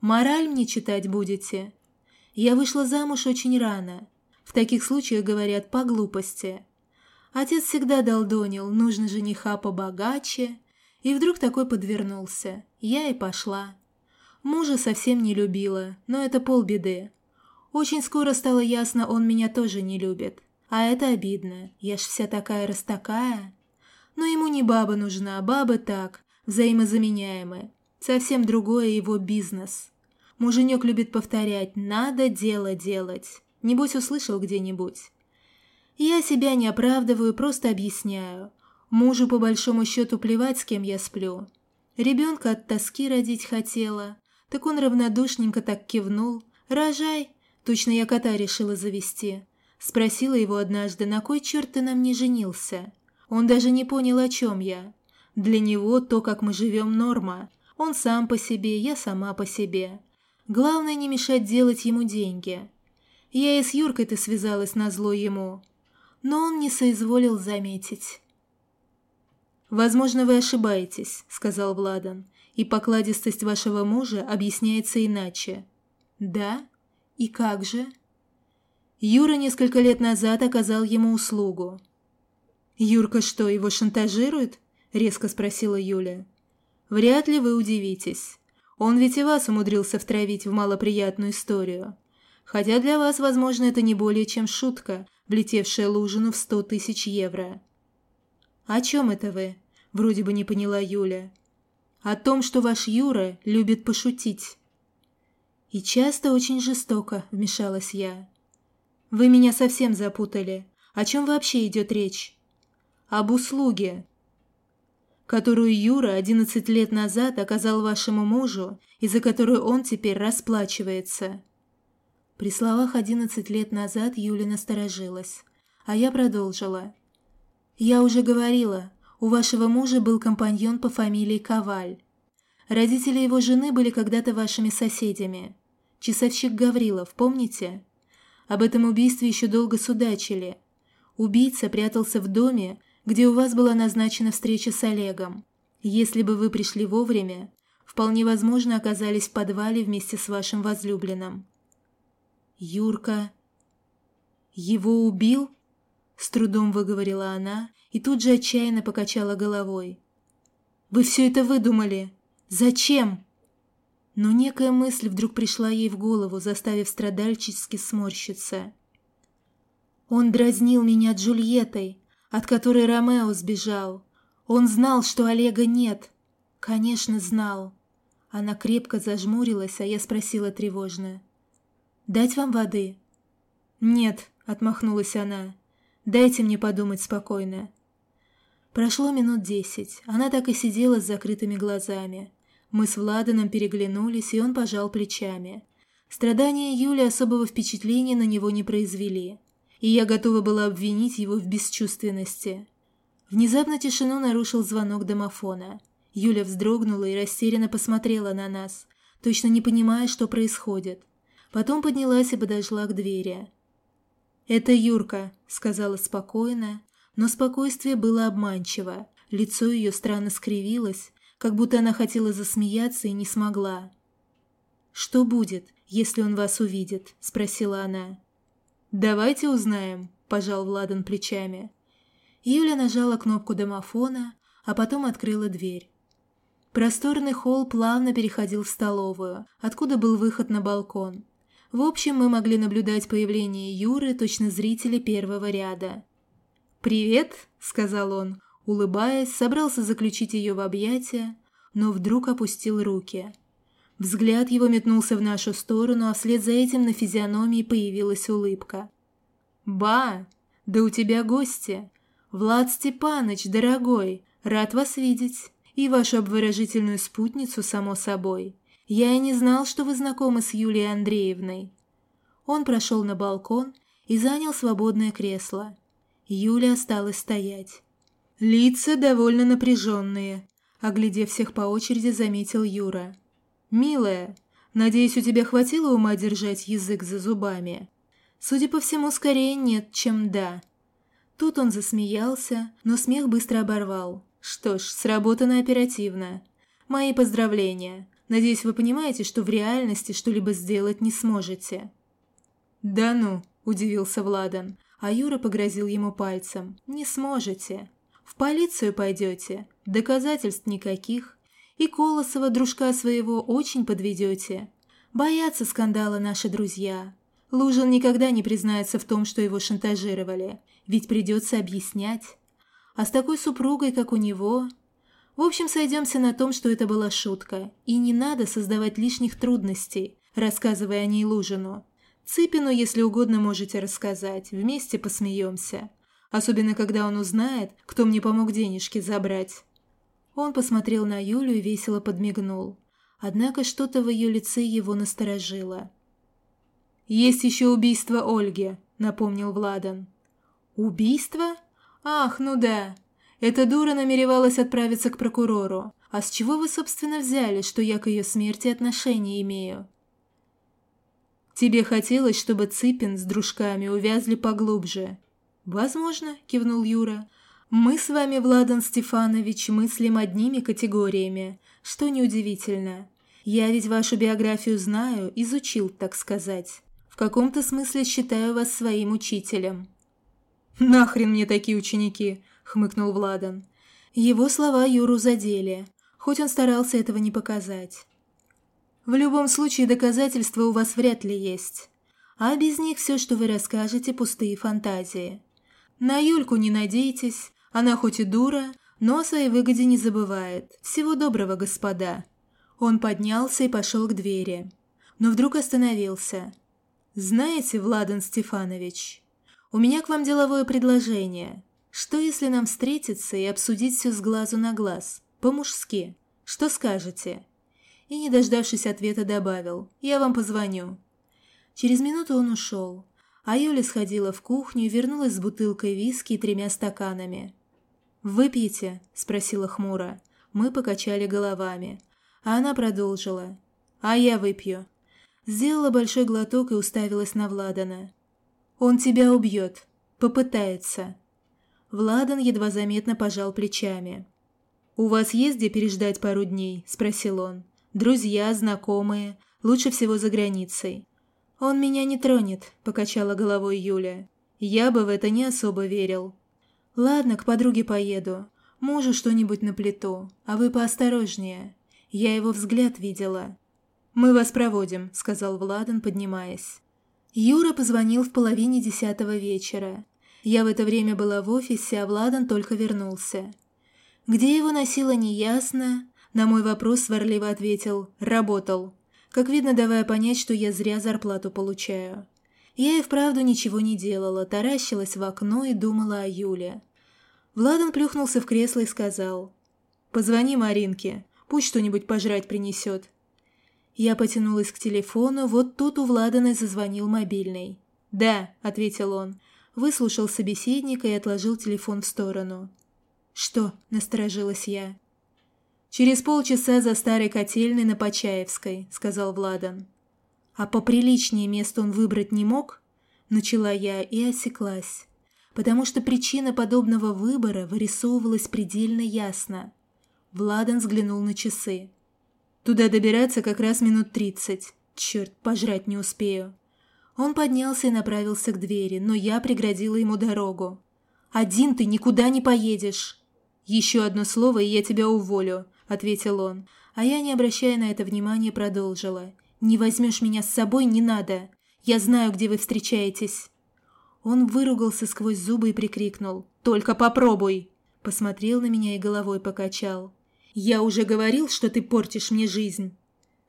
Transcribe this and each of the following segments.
Мораль мне читать будете? Я вышла замуж очень рано. В таких случаях говорят по глупости. Отец всегда долдонил, нужно жениха побогаче. И вдруг такой подвернулся. Я и пошла. Мужа совсем не любила, но это полбеды. Очень скоро стало ясно, он меня тоже не любит. А это обидно, я ж вся такая-растакая. Но ему не баба нужна, бабы так, взаимозаменяемые. Совсем другое его бизнес. Муженек любит повторять «надо дело делать». Небось услышал где-нибудь. Я себя не оправдываю, просто объясняю. Мужу по большому счету плевать, с кем я сплю. Ребенка от тоски родить хотела. Так он равнодушненько так кивнул. «Рожай!» Точно я кота решила завести. Спросила его однажды, на кой черт ты нам не женился? Он даже не понял, о чем я. Для него то, как мы живем, норма. Он сам по себе, я сама по себе. Главное не мешать делать ему деньги. Я и с Юркой-то связалась на зло ему. Но он не соизволил заметить. «Возможно, вы ошибаетесь», — сказал Владан, «и покладистость вашего мужа объясняется иначе». «Да? И как же?» Юра несколько лет назад оказал ему услугу. «Юрка что, его шантажирует?» — резко спросила Юля. Вряд ли вы удивитесь. Он ведь и вас умудрился втравить в малоприятную историю. Хотя для вас, возможно, это не более чем шутка, влетевшая Лужину в сто тысяч евро. «О чем это вы?» – вроде бы не поняла Юля. «О том, что ваш Юра любит пошутить». «И часто очень жестоко», – вмешалась я. «Вы меня совсем запутали. О чем вообще идет речь?» «Об услуге которую Юра 11 лет назад оказал вашему мужу и за которую он теперь расплачивается». При словах «11 лет назад» Юля насторожилась, а я продолжила. «Я уже говорила, у вашего мужа был компаньон по фамилии Коваль. Родители его жены были когда-то вашими соседями. Часовщик Гаврилов, помните? Об этом убийстве еще долго судачили. Убийца прятался в доме, где у вас была назначена встреча с Олегом. Если бы вы пришли вовремя, вполне возможно оказались в подвале вместе с вашим возлюбленным. Юрка... Его убил? С трудом выговорила она и тут же отчаянно покачала головой. Вы все это выдумали. Зачем? Но некая мысль вдруг пришла ей в голову, заставив страдальчески сморщиться. Он дразнил меня Джульеттой, от которой Ромео сбежал. Он знал, что Олега нет. Конечно, знал. Она крепко зажмурилась, а я спросила тревожно. «Дать вам воды?» «Нет», — отмахнулась она. «Дайте мне подумать спокойно». Прошло минут десять. Она так и сидела с закрытыми глазами. Мы с Владаном переглянулись, и он пожал плечами. Страдания Юли особого впечатления на него не произвели и я готова была обвинить его в бесчувственности. Внезапно тишину нарушил звонок домофона. Юля вздрогнула и растерянно посмотрела на нас, точно не понимая, что происходит. Потом поднялась и подошла к двери. «Это Юрка», — сказала спокойно, но спокойствие было обманчиво. Лицо ее странно скривилось, как будто она хотела засмеяться и не смогла. «Что будет, если он вас увидит?» – спросила она. «Давайте узнаем», – пожал Владан плечами. Юля нажала кнопку домофона, а потом открыла дверь. Просторный холл плавно переходил в столовую, откуда был выход на балкон. В общем, мы могли наблюдать появление Юры, точно зрители первого ряда. «Привет», – сказал он, улыбаясь, собрался заключить ее в объятия, но вдруг опустил руки. Взгляд его метнулся в нашу сторону, а вслед за этим на физиономии появилась улыбка. «Ба, да у тебя гости! Влад Степаныч, дорогой, рад вас видеть. И вашу обворожительную спутницу, само собой. Я и не знал, что вы знакомы с Юлией Андреевной». Он прошел на балкон и занял свободное кресло. Юля осталась стоять. Лица довольно напряженные, оглядев всех по очереди, заметил Юра. «Милая, надеюсь, у тебя хватило ума держать язык за зубами?» Судя по всему, скорее нет, чем да. Тут он засмеялся, но смех быстро оборвал. Что ж, сработано оперативно. Мои поздравления. Надеюсь, вы понимаете, что в реальности что-либо сделать не сможете». «Да ну», – удивился Владан, а Юра погрозил ему пальцем. «Не сможете. В полицию пойдете, доказательств никаких, и Колосова, дружка своего, очень подведете. Боятся скандала наши друзья. Лужин никогда не признается в том, что его шантажировали, ведь придется объяснять. А с такой супругой, как у него... В общем, сойдемся на том, что это была шутка, и не надо создавать лишних трудностей, рассказывая о ней Лужину. Цыпину, если угодно, можете рассказать, вместе посмеемся. Особенно, когда он узнает, кто мне помог денежки забрать. Он посмотрел на Юлю и весело подмигнул. Однако что-то в ее лице его насторожило. «Есть еще убийство Ольги», — напомнил Владан. «Убийство? Ах, ну да. Эта дура намеревалась отправиться к прокурору. А с чего вы, собственно, взяли, что я к ее смерти отношение имею?» «Тебе хотелось, чтобы Цыпин с дружками увязли поглубже». «Возможно», — кивнул Юра. Мы с вами, Владан Стефанович, мыслим одними категориями, что неудивительно. Я ведь вашу биографию знаю, изучил, так сказать. В каком-то смысле считаю вас своим учителем». «Нахрен мне такие ученики?» – хмыкнул Владан. Его слова Юру задели, хоть он старался этого не показать. «В любом случае доказательства у вас вряд ли есть. А без них все, что вы расскажете, пустые фантазии. На Юльку не надейтесь, она хоть и дура, но о своей выгоде не забывает. Всего доброго, господа». Он поднялся и пошел к двери. Но вдруг остановился. «Знаете, Владан Стефанович, у меня к вам деловое предложение. Что, если нам встретиться и обсудить все с глазу на глаз, по-мужски? Что скажете?» И, не дождавшись ответа, добавил «Я вам позвоню». Через минуту он ушел, а Юля сходила в кухню и вернулась с бутылкой виски и тремя стаканами. «Выпьете?» – спросила хмуро. Мы покачали головами. А она продолжила. «А я выпью». Сделала большой глоток и уставилась на Владана. «Он тебя убьет. Попытается». Владан едва заметно пожал плечами. «У вас есть где переждать пару дней?» – спросил он. «Друзья, знакомые, лучше всего за границей». «Он меня не тронет», – покачала головой Юля. «Я бы в это не особо верил». «Ладно, к подруге поеду. Мужу что-нибудь на плиту, а вы поосторожнее. Я его взгляд видела». «Мы вас проводим», — сказал Владан, поднимаясь. Юра позвонил в половине десятого вечера. Я в это время была в офисе, а Владан только вернулся. Где его носило, неясно. На мой вопрос сварливо ответил «работал», как видно, давая понять, что я зря зарплату получаю. Я и вправду ничего не делала, таращилась в окно и думала о Юле. Владан плюхнулся в кресло и сказал, «Позвони Маринке, пусть что-нибудь пожрать принесет». Я потянулась к телефону, вот тут у Владана зазвонил мобильный. «Да», — ответил он, выслушал собеседника и отложил телефон в сторону. «Что?» — насторожилась я. «Через полчаса за старой котельной на Почаевской», — сказал Владан. А поприличнее место он выбрать не мог? Начала я и осеклась, потому что причина подобного выбора вырисовывалась предельно ясно. Владан взглянул на часы. Туда добираться как раз минут тридцать. Черт, пожрать не успею. Он поднялся и направился к двери, но я преградила ему дорогу. «Один ты никуда не поедешь!» «Еще одно слово, и я тебя уволю», — ответил он, а я, не обращая на это внимания, продолжила. «Не возьмешь меня с собой, не надо. Я знаю, где вы встречаетесь». Он выругался сквозь зубы и прикрикнул. «Только попробуй!» Посмотрел на меня и головой покачал. «Я уже говорил, что ты портишь мне жизнь».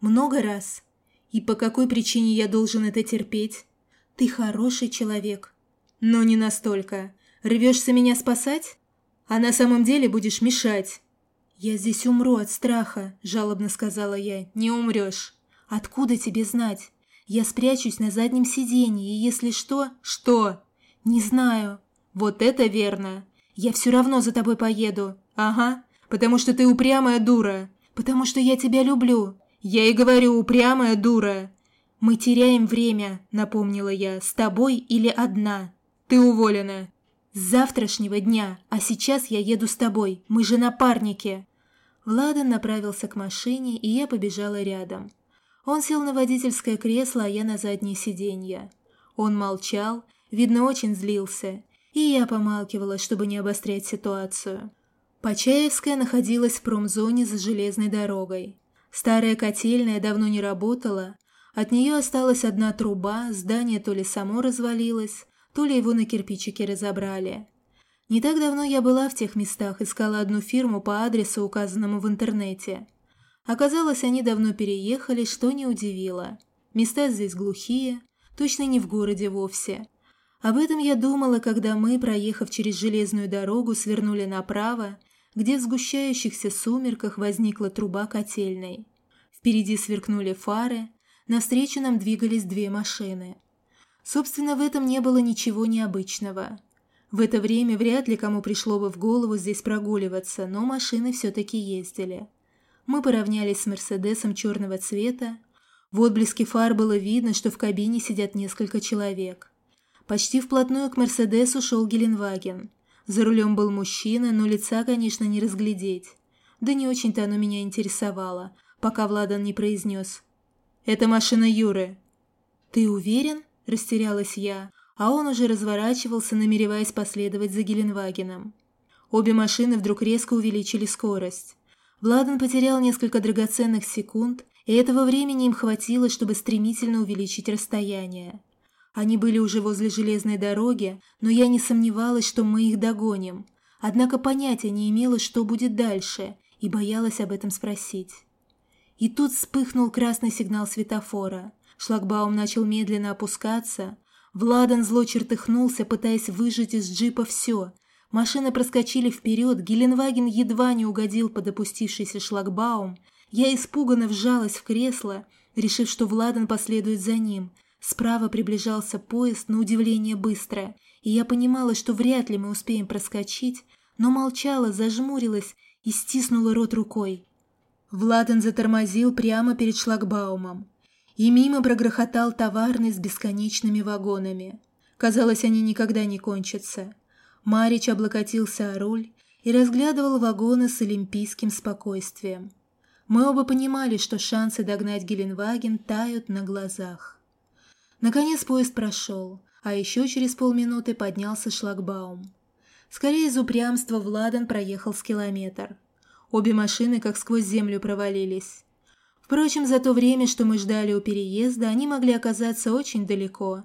«Много раз. И по какой причине я должен это терпеть? Ты хороший человек. Но не настолько. Рвешься меня спасать? А на самом деле будешь мешать». «Я здесь умру от страха», – жалобно сказала я. «Не умрешь». «Откуда тебе знать? Я спрячусь на заднем сиденье, и если что...» «Что?» «Не знаю». «Вот это верно. Я все равно за тобой поеду». «Ага, потому что ты упрямая дура». «Потому что я тебя люблю». «Я и говорю, упрямая дура». «Мы теряем время», — напомнила я, — «с тобой или одна». «Ты уволена». «С завтрашнего дня, а сейчас я еду с тобой, мы же напарники». Владан направился к машине, и я побежала рядом. Он сел на водительское кресло, а я на заднее сиденье. Он молчал, видно, очень злился, и я помалкивала, чтобы не обострять ситуацию. Почаевская находилась в промзоне за железной дорогой. Старая котельная давно не работала, от нее осталась одна труба, здание то ли само развалилось, то ли его на кирпичики разобрали. Не так давно я была в тех местах, искала одну фирму по адресу, указанному в интернете. Оказалось, они давно переехали, что не удивило. Места здесь глухие, точно не в городе вовсе. Об этом я думала, когда мы, проехав через железную дорогу, свернули направо, где в сгущающихся сумерках возникла труба котельной. Впереди сверкнули фары, навстречу нам двигались две машины. Собственно, в этом не было ничего необычного. В это время вряд ли кому пришло бы в голову здесь прогуливаться, но машины все-таки ездили. Мы поравнялись с «Мерседесом» черного цвета. В отблеске фар было видно, что в кабине сидят несколько человек. Почти вплотную к «Мерседесу» шел Геленваген. За рулем был мужчина, но лица, конечно, не разглядеть. Да не очень-то оно меня интересовало, пока Владан не произнес. «Это машина Юры». «Ты уверен?» – растерялась я а он уже разворачивался, намереваясь последовать за Геленвагеном. Обе машины вдруг резко увеличили скорость. Владан потерял несколько драгоценных секунд, и этого времени им хватило, чтобы стремительно увеличить расстояние. Они были уже возле железной дороги, но я не сомневалась, что мы их догоним. Однако понятия не имела, что будет дальше, и боялась об этом спросить. И тут вспыхнул красный сигнал светофора. Шлагбаум начал медленно опускаться, Владан зло чертыхнулся, пытаясь выжать из джипа все. Машины проскочили вперед, Геленваген едва не угодил под опустившийся шлагбаум. Я испуганно вжалась в кресло, решив, что Владан последует за ним. Справа приближался поезд, на удивление быстро, и я понимала, что вряд ли мы успеем проскочить, но молчала, зажмурилась и стиснула рот рукой. Владан затормозил прямо перед шлагбаумом и мимо прогрохотал товарный с бесконечными вагонами. Казалось, они никогда не кончатся. Марич облокотился о руль и разглядывал вагоны с олимпийским спокойствием. Мы оба понимали, что шансы догнать Геленваген тают на глазах. Наконец поезд прошел, а еще через полминуты поднялся шлагбаум. Скорее из упрямства Владан проехал с километр. Обе машины как сквозь землю провалились. Впрочем, за то время, что мы ждали у переезда, они могли оказаться очень далеко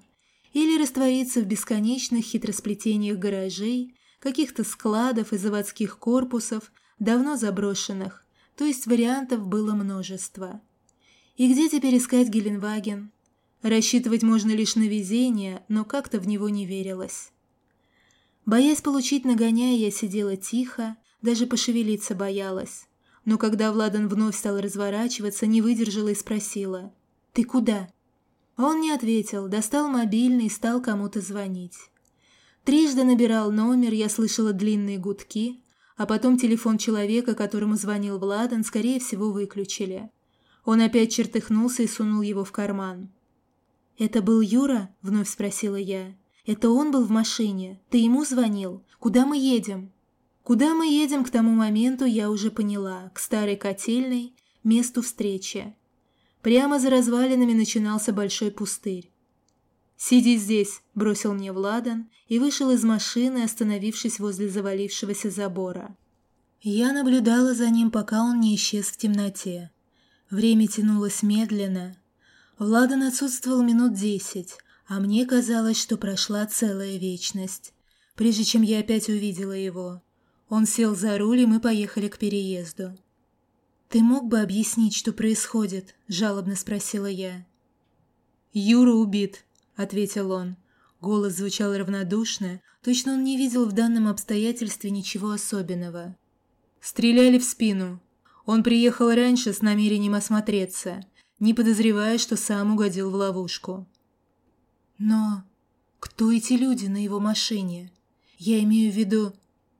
или раствориться в бесконечных хитросплетениях гаражей, каких-то складов и заводских корпусов, давно заброшенных, то есть вариантов было множество. И где теперь искать Геленваген? Рассчитывать можно лишь на везение, но как-то в него не верилось. Боясь получить нагоняя, я сидела тихо, даже пошевелиться боялась но когда Владан вновь стал разворачиваться, не выдержала и спросила «Ты куда?». Он не ответил, достал мобильный и стал кому-то звонить. Трижды набирал номер, я слышала длинные гудки, а потом телефон человека, которому звонил Владан, скорее всего, выключили. Он опять чертыхнулся и сунул его в карман. «Это был Юра?» – вновь спросила я. «Это он был в машине? Ты ему звонил? Куда мы едем?» Куда мы едем к тому моменту, я уже поняла, к старой котельной, месту встречи. Прямо за развалинами начинался большой пустырь. «Сиди здесь», – бросил мне Владан и вышел из машины, остановившись возле завалившегося забора. Я наблюдала за ним, пока он не исчез в темноте. Время тянулось медленно. Владан отсутствовал минут десять, а мне казалось, что прошла целая вечность, прежде чем я опять увидела его. Он сел за руль, и мы поехали к переезду. «Ты мог бы объяснить, что происходит?» – жалобно спросила я. «Юра убит», – ответил он. Голос звучал равнодушно, точно он не видел в данном обстоятельстве ничего особенного. Стреляли в спину. Он приехал раньше с намерением осмотреться, не подозревая, что сам угодил в ловушку. Но кто эти люди на его машине? Я имею в виду,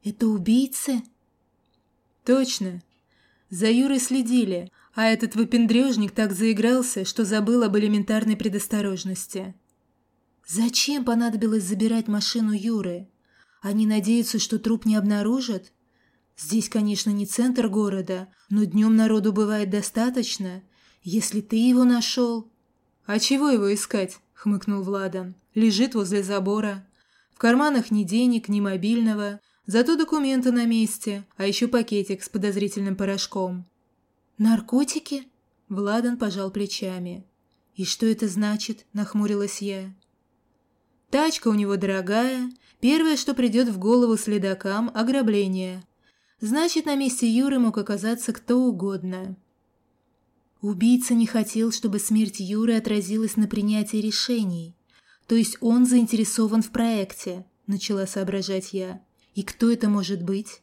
это убийцы? Точно. За Юрой следили, а этот выпендрежник так заигрался, что забыл об элементарной предосторожности. Зачем понадобилось забирать машину Юры? Они надеются, что труп не обнаружат? Здесь, конечно, не центр города, но днем народу бывает достаточно. Если ты его нашел...» «А чего его искать?» — хмыкнул Владан. «Лежит возле забора. В карманах ни денег, ни мобильного, зато документы на месте, а еще пакетик с подозрительным порошком». «Наркотики?» — Владан пожал плечами. «И что это значит?» — нахмурилась я. «Тачка у него дорогая. Первое, что придет в голову следакам – ограбление. Значит, на месте Юры мог оказаться кто угодно. Убийца не хотел, чтобы смерть Юры отразилась на принятии решений. То есть он заинтересован в проекте, начала соображать я. И кто это может быть?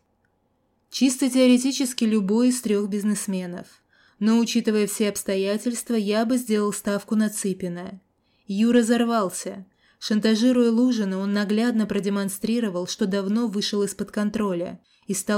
Чисто теоретически любой из трех бизнесменов. Но, учитывая все обстоятельства, я бы сделал ставку на Цыпина. Юра взорвался. Шантажируя Лужина, он наглядно продемонстрировал, что давно вышел из-под контроля и стал